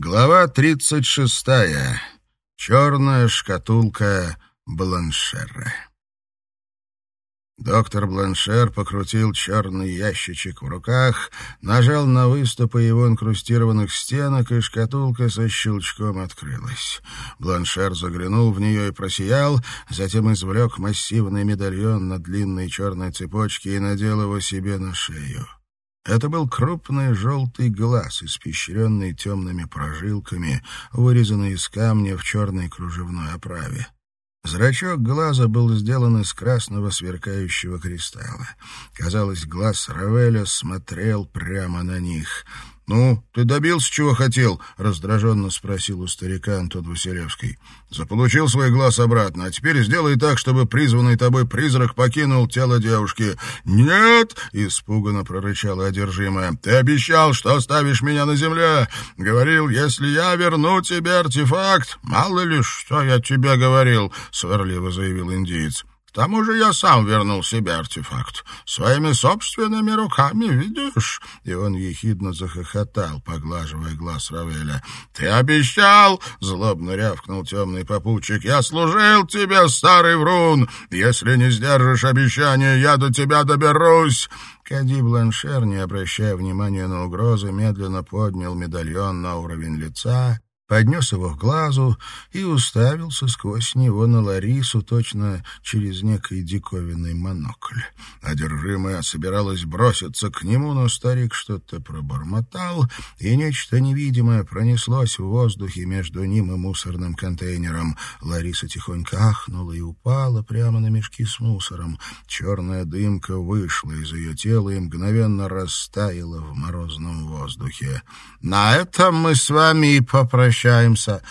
Глава 36. Черная шкатулка Бланшера. Доктор Бланшер покрутил черный ящичек в руках, нажал на выступы его инкрустированных стенок, и шкатулка со щелчком открылась. Бланшер заглянул в нее и просиял, затем извлек массивный медальон на длинной черной цепочке и надел его себе на шею. Это был крупный желтый глаз, испещренный темными прожилками, вырезанный из камня в черной кружевной оправе. Зрачок глаза был сделан из красного сверкающего кристалла. Казалось, глаз Равеля смотрел прямо на них. «Ну, ты добился, чего хотел?» — раздраженно спросил у старика Антон Василевский. «Заполучил свой глаз обратно, а теперь сделай так, чтобы призванный тобой призрак покинул тело девушки». «Нет!» — испуганно прорычала одержимая. «Ты обещал, что оставишь меня на земле. Говорил, если я верну тебе артефакт...» «Мало ли, что я тебе говорил», — сварливо заявил индиец. К тому же я сам вернул себе артефакт. Своими собственными руками, видишь?» И он ехидно захохотал, поглаживая глаз Равеля. «Ты обещал!» — злобно рявкнул темный попутчик. «Я служил тебе, старый врун! Если не сдержишь обещания, я до тебя доберусь!» Кади Бланшер, не обращая внимания на угрозы, медленно поднял медальон на уровень лица поднес его к глазу и уставился сквозь него на Ларису точно через некий диковинный монокль. Одержимая собиралась броситься к нему, но старик что-то пробормотал, и нечто невидимое пронеслось в воздухе между ним и мусорным контейнером. Лариса тихонько ахнула и упала прямо на мешки с мусором. Черная дымка вышла из ее тела и мгновенно растаяла в морозном воздухе. «На этом мы с вами и попрощаемся прощаемся.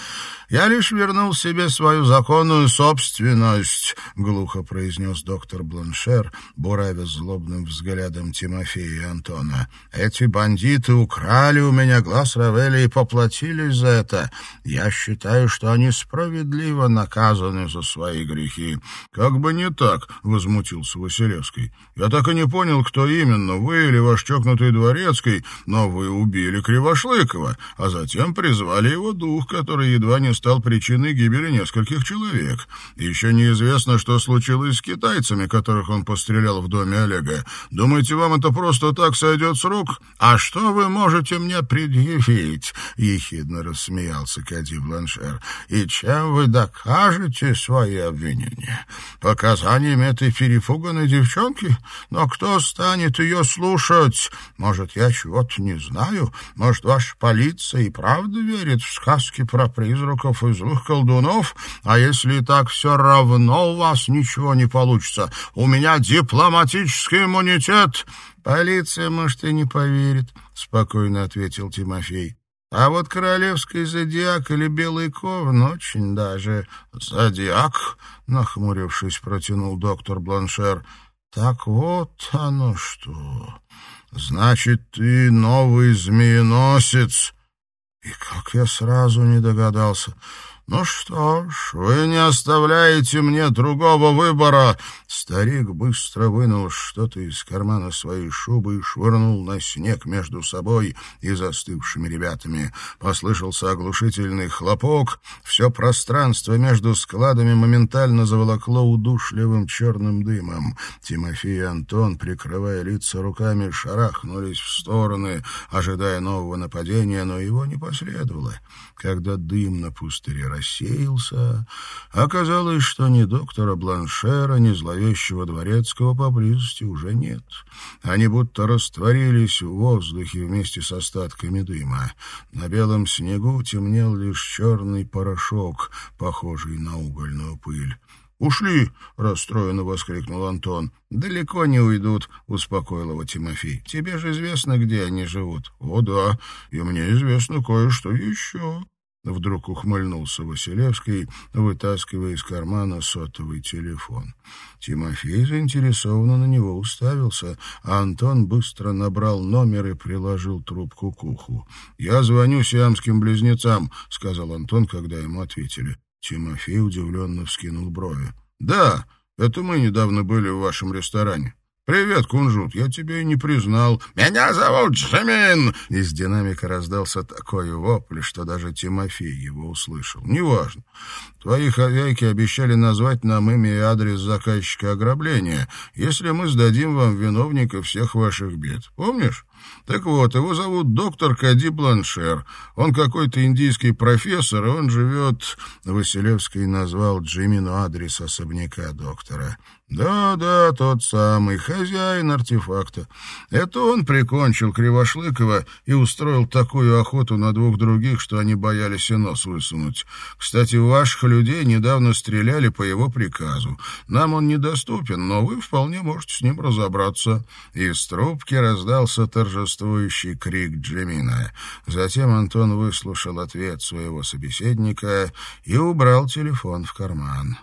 Я лишь вернул себе свою законную собственность, — глухо произнес доктор Бланшер, буравя злобным взглядом Тимофея и Антона. Эти бандиты украли у меня глаз Равеля и поплатились за это. Я считаю, что они справедливо наказаны за свои грехи. — Как бы не так, — возмутился Василевский. — Я так и не понял, кто именно, вы или ваш чокнутый дворецкий, но вы убили Кривошлыкова, а затем призвали его дух, который едва не стал причиной гибели нескольких человек. Еще неизвестно, что случилось с китайцами, которых он пострелял в доме Олега. Думаете, вам это просто так сойдет с рук? А что вы можете мне предъявить? Ехидно рассмеялся Кади Бланшер. И чем вы докажете свои обвинения? Показаниями этой перепуганной девчонки? Но кто станет ее слушать? Может, я чего-то не знаю? Может, ваша полиция и правда верит в сказки про призраков и злых колдунов, а если так все равно у вас ничего не получится. У меня дипломатический иммунитет. Полиция, может, и не поверит, — спокойно ответил Тимофей. А вот королевский зодиак или белый ковн очень даже. Зодиак, нахмурившись, протянул доктор Бланшер. Так вот оно что. Значит, ты новый змееносец. И как я сразу не догадался. «Ну что ж, вы не оставляете мне другого выбора!» Старик быстро вынул что-то из кармана своей шубы и швырнул на снег между собой и застывшими ребятами. Послышался оглушительный хлопок. Все пространство между складами моментально заволокло удушливым черным дымом. Тимофей и Антон, прикрывая лица руками, шарахнулись в стороны, ожидая нового нападения, но его не последовало. Когда дым на пустыре рассеялся, оказалось, что ни доктора Бланшера, ни зловещего дворецкого поблизости уже нет. Они будто растворились в воздухе вместе с остатками дыма. На белом снегу темнел лишь черный порошок, похожий на угольную пыль. «Ушли!» — расстроенно воскликнул Антон. «Далеко не уйдут», — успокоил его Тимофей. «Тебе же известно, где они живут». «О, да, и мне известно кое-что еще». Вдруг ухмыльнулся Василевский, вытаскивая из кармана сотовый телефон. Тимофей заинтересованно на него уставился, а Антон быстро набрал номер и приложил трубку к уху. «Я звоню сиамским близнецам», — сказал Антон, когда ему ответили. Тимофей удивленно вскинул брови. «Да, это мы недавно были в вашем ресторане. «Привет, кунжут, я тебя и не признал». «Меня зовут Джимин!» Из динамика раздался такой вопль, что даже Тимофей его услышал. «Неважно. Твои хозяйки обещали назвать нам имя и адрес заказчика ограбления, если мы сдадим вам виновника всех ваших бед. Помнишь?» Так вот, его зовут доктор Кади Бланшер. Он какой-то индийский профессор, и он живет... Василевский назвал Джимину адрес особняка доктора. Да-да, тот самый, хозяин артефакта. Это он прикончил Кривошлыкова и устроил такую охоту на двух других, что они боялись и нос высунуть. Кстати, ваших людей недавно стреляли по его приказу. Нам он недоступен, но вы вполне можете с ним разобраться. Из трубки раздался торжествующий крик Джемина. Затем Антон выслушал ответ своего собеседника и убрал телефон в карман.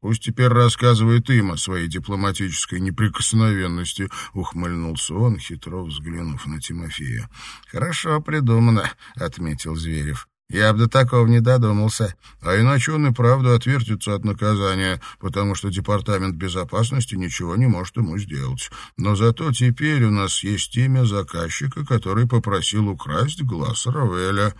Пусть теперь рассказывает им о своей дипломатической неприкосновенности, — ухмыльнулся он, хитро взглянув на Тимофея. — Хорошо придумано, — отметил Зверев. Я бы до такого не додумался. А иначе он и правда отвертится от наказания, потому что Департамент безопасности ничего не может ему сделать. Но зато теперь у нас есть имя заказчика, который попросил украсть глаз Равеля.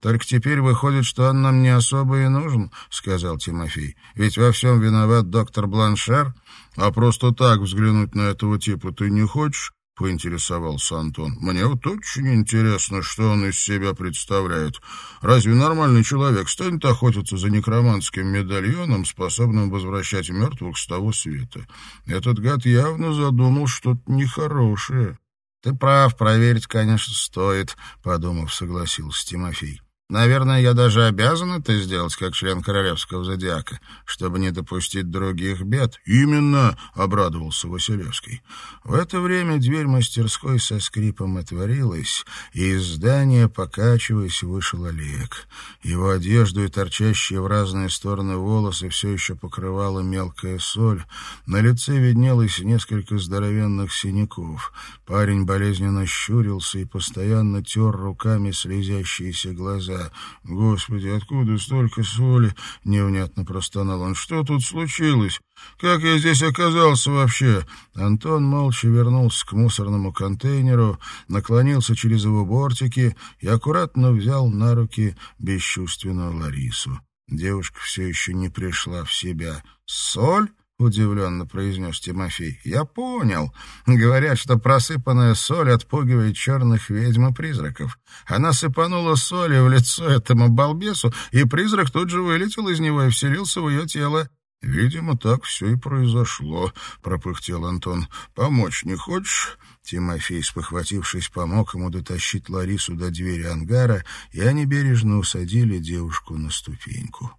Только теперь выходит, что он нам не особо и нужен, — сказал Тимофей. Ведь во всем виноват доктор Бланшер. А просто так взглянуть на этого типа ты не хочешь? — поинтересовался Антон. «Мне вот очень интересно, что он из себя представляет. Разве нормальный человек станет охотиться за некроманским медальоном, способным возвращать мертвых с того света? Этот гад явно задумал что-то нехорошее». «Ты прав, проверить, конечно, стоит», — подумав, согласился Тимофей. Наверное, я даже обязан это сделать, как член королевского зодиака, чтобы не допустить других бед. Именно, обрадовался Василевский. В это время дверь мастерской со скрипом отворилась, и из здания, покачиваясь, вышел Олег. Его одежду и торчащие в разные стороны волосы все еще покрывала мелкая соль. На лице виднелось несколько здоровенных синяков. Парень болезненно щурился и постоянно тер руками слезящиеся глаза глаза. «Господи, откуда столько соли?» — невнятно простонал он. «Что тут случилось? Как я здесь оказался вообще?» Антон молча вернулся к мусорному контейнеру, наклонился через его бортики и аккуратно взял на руки бесчувственную Ларису. Девушка все еще не пришла в себя. «Соль?» — удивленно произнес Тимофей. «Я понял. Говорят, что просыпанная соль отпугивает черных ведьм и призраков. Она сыпанула соли в лицо этому балбесу, и призрак тут же вылетел из него и вселился в ее тело. «Видимо, так все и произошло», — пропыхтел Антон. «Помочь не хочешь?» Тимофей, спохватившись, помог ему дотащить Ларису до двери ангара, и они бережно усадили девушку на ступеньку.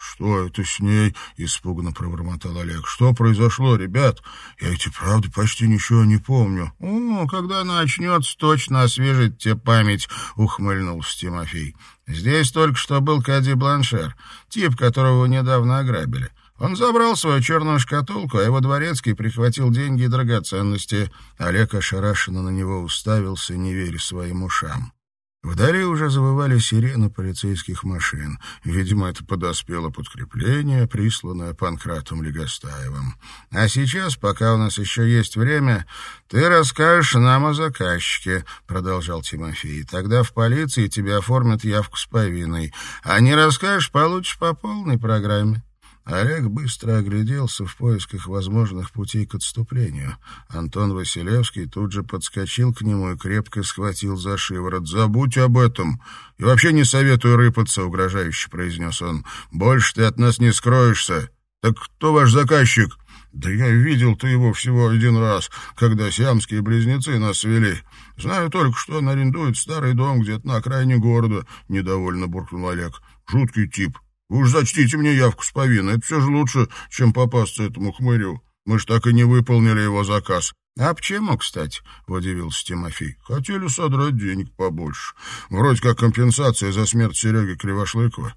«Что это с ней?» — испуганно пробормотал Олег. «Что произошло, ребят? Я ведь и правда почти ничего не помню». «О, когда она очнется, точно освежит тебе память», — ухмыльнулся Тимофей. «Здесь только что был Кади Бланшер, тип, которого недавно ограбили. Он забрал свою черную шкатулку, а его дворецкий прихватил деньги и драгоценности». Олег ошарашенно на него уставился, не веря своим ушам. Вдали уже завывали сирены полицейских машин. Видимо, это подоспело подкрепление, присланное Панкратом Легостаевым. «А сейчас, пока у нас еще есть время, ты расскажешь нам о заказчике», — продолжал Тимофей. «Тогда в полиции тебе оформят явку с повинной. А не расскажешь, получишь по полной программе». Олег быстро огляделся в поисках возможных путей к отступлению. Антон Василевский тут же подскочил к нему и крепко схватил за шиворот. «Забудь об этом! И вообще не советую рыпаться», — угрожающе произнес он. «Больше ты от нас не скроешься. Так кто ваш заказчик?» «Да я видел ты его всего один раз, когда сиамские близнецы нас вели. Знаю только, что он арендует старый дом где-то на окраине города», — недовольно буркнул Олег. «Жуткий тип. Уж зачтите мне явку с повинной. Это все же лучше, чем попасться этому хмырю. Мы ж так и не выполнили его заказ. — А почему, кстати? — удивился Тимофей. — Хотели содрать денег побольше. Вроде как компенсация за смерть Сереги Кривошлыкова.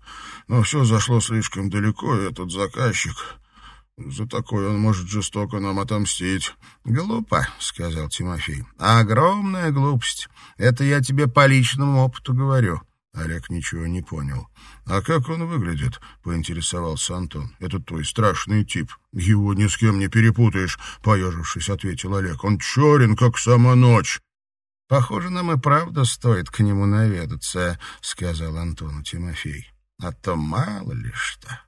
Но все зашло слишком далеко, и этот заказчик... За такое он может жестоко нам отомстить. — Глупо, — сказал Тимофей. — Огромная глупость. Это я тебе по личному опыту говорю. Олег ничего не понял. «А как он выглядит?» — поинтересовался Антон. «Это твой страшный тип. Его ни с кем не перепутаешь», — поежившись, ответил Олег. «Он черен, как сама ночь». «Похоже, нам и правда стоит к нему наведаться», — сказал Антону Тимофей. «А то мало ли что».